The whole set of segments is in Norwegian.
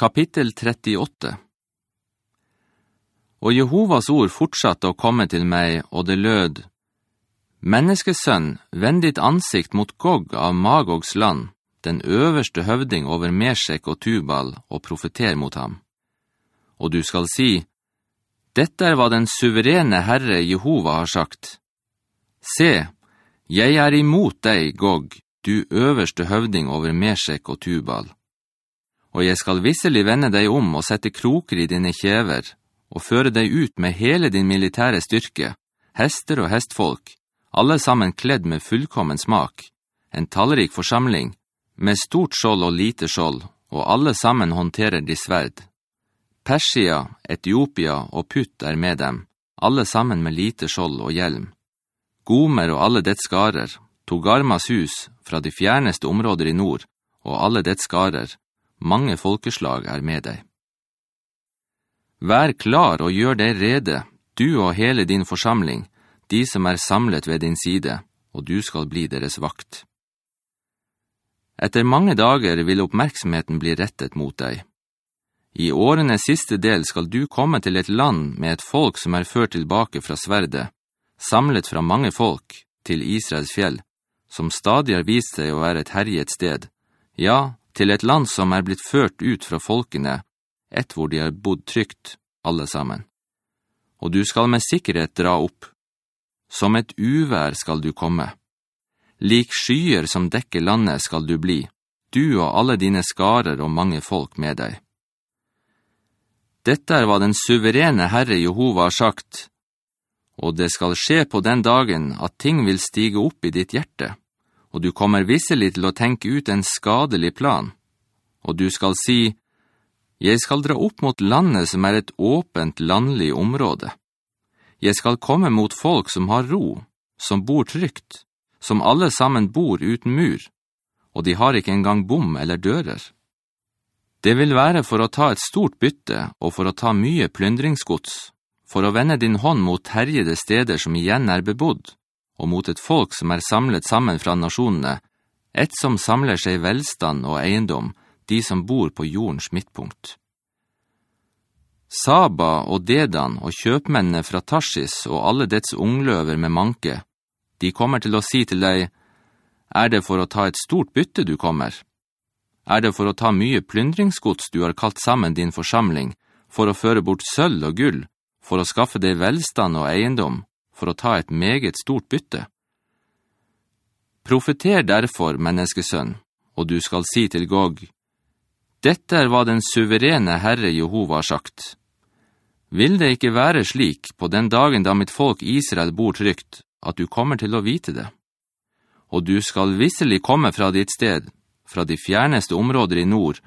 Kapittel 38 Og Jehovas ord fortsatte å komme til meg, og det lød, «Menneskesønn, vend ditt ansikt mot Gog av Magogs land, den øverste høvding over Meshek og Tubal, og profeter mot ham. Og du skal si, «Dette er hva den suverene Herre Jehova har sagt. Se, jeg er imot deg, Gog, du øverste høvding over Meshek og Tubal.» Og jeg skal visselig vende deg om og sette kroker i dine kjever, og føre deg ut med hele din militære styrke, hester og hestfolk, alle sammen kledd med fullkommen smak, en tallrik forsamling, med stort skjold og lite skjold, og alle sammen håndterer de sverd. Persia, Etiopia og Putt er med dem, alle sammen med lite skjold og hjelm. Gomer og alle dets skarer, Togarmas hus fra de fjerneste områder i nord, og alle dets skarer, mange folkeslag er med deg. Vær klar og gjør deg rede, du og hele din forsamling, de som er samlet ved din side, og du skal bli deres vakt. Etter mange dager vil oppmerksomheten bli rettet mot deg. I årene siste del skal du komme til et land med et folk som er ført tilbake fra sverde, samlet fra mange folk til Israels fjell, som stadig har vist seg å være et herjet sted, ja, til et land som er blitt ført ut fra folkene, et hvor de har bodd trygt, alle sammen. Og du skal med sikkerhet dra opp. Som et uvær skal du komme. Lik skyer som dekker landet skal du bli, du og alle dine skarer og mange folk med deg. Dette er hva den suverene Herre Jehova har sagt, og det skal skje på den dagen at ting vil stige opp i ditt hjerte og du kommer visselig til å tenke ut en skadelig plan. Og du skal si, «Jeg skal dra opp mot landet som er et åpent landlig område. Jeg skal komme mot folk som har ro, som bor trygt, som alle sammen bor uten mur, og de har ikke engang bom eller dører. Det vil være for å ta et stort bytte og for å ta mye plyndringsgods, for å vende din hånd mot herjede steder som igjen er bebodd, og mot et folk som er samlet sammen fra nasjonene, et som samler seg velstand og eiendom, de som bor på jordens midtpunkt. Saba og Dedan og kjøpmennene fra Tarsis og alle dets ungløver med manke, de kommer til å si til deg, «Er det for å ta et stort bytte du kommer? Er det for å ta mye plyndringsgods du har kalt sammen din forsamling, for å føre bort sølv og gull, for å skaffe deg velstand og eiendom, for å ta et meget stort bytte. Profeter derfor, menneskesønn, og du skal si til Gog, «Dette er hva den suverene Herre Jehova har sagt. Vil det ikke være slik på den dagen da mitt folk Israel bor trygt, at du kommer til å vite det? Og du skal visselig komme fra ditt sted, fra de fjerneste områder i nord,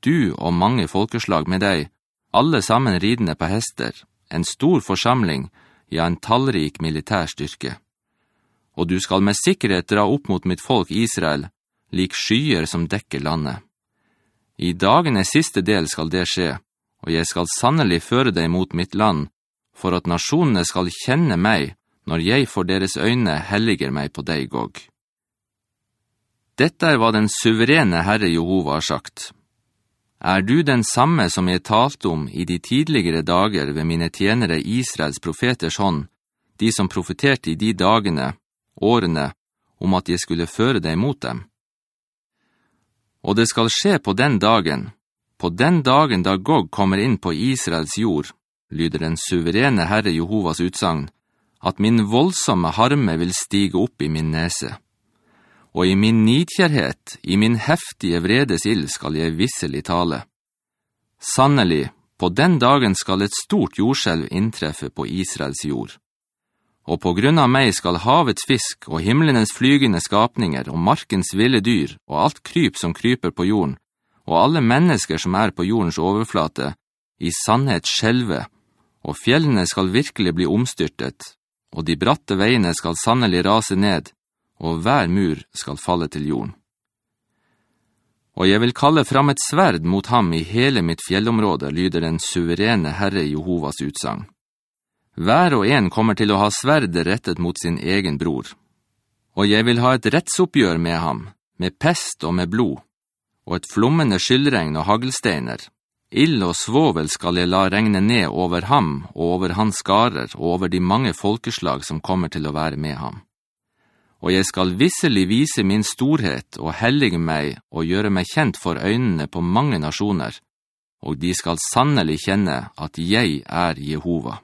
du og mange folkeslag med deg, alle sammen ridende på hester, en stor forsamling, ja, en tallrik militær styrke. Og du skal med sikkerhet dra opp mot mitt folk Israel, lik skyer som dekker landet. I dagene siste del skal det skje, og jeg skal sannelig føre deg mot mitt land, for at nasjonene skal kjenne meg, når jeg for deres øyne helliger meg på deg, Gog. Dette er hva den suverene Herre Jehova har sagt. Er du den samme som jeg talte om i de tidligere dager ved mine tjenere Israels profeters hånd, de som profeterte i de dagene, årene, om at jeg skulle føre deg mot dem? Og det skal skje på den dagen, på den dagen da Gog kommer inn på Israels jord, lyder den suverene Herre Jehovas utsagn, at min voldsomme harme vil stige opp i min nese og i min nidkjærhet, i min heftige vredesild skal jeg visselig tale. Sannelig, på den dagen skal et stort jordskjelv inntreffe på Israels jord. Og på grunn av meg skal havets fisk og himlenes flygende skapninger og markens ville dyr og alt kryp som kryper på jorden, og alle mennesker som er på jordens overflate, i sannhet skjelve, og fjellene skal virkelig bli omstyrtet, og de bratte veiene skal sannelig rase ned, og hver mur skal falle til jorden. Og jeg vil kalle fram et sverd mot ham i hele mitt fjellområde, lyder den suverene Herre Jehovas utsang. Hver og en kommer til å ha sverdet rettet mot sin egen bror. Og jeg vil ha et rettsoppgjør med ham, med pest og med blod, og et flommende skyldregn og hagelsteiner, Ild og svovel skal jeg la regne ned over ham og over hans skarer og over de mange folkeslag som kommer til å være med ham. Og jeg skal visselig vise min storhet og hellige meg og gjøre meg kjent for øynene på mange nasjoner, og de skal sannelig kjenne at jeg er Jehova.